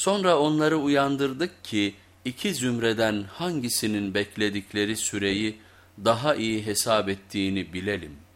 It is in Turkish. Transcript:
Sonra onları uyandırdık ki iki zümreden hangisinin bekledikleri süreyi daha iyi hesap ettiğini bilelim.''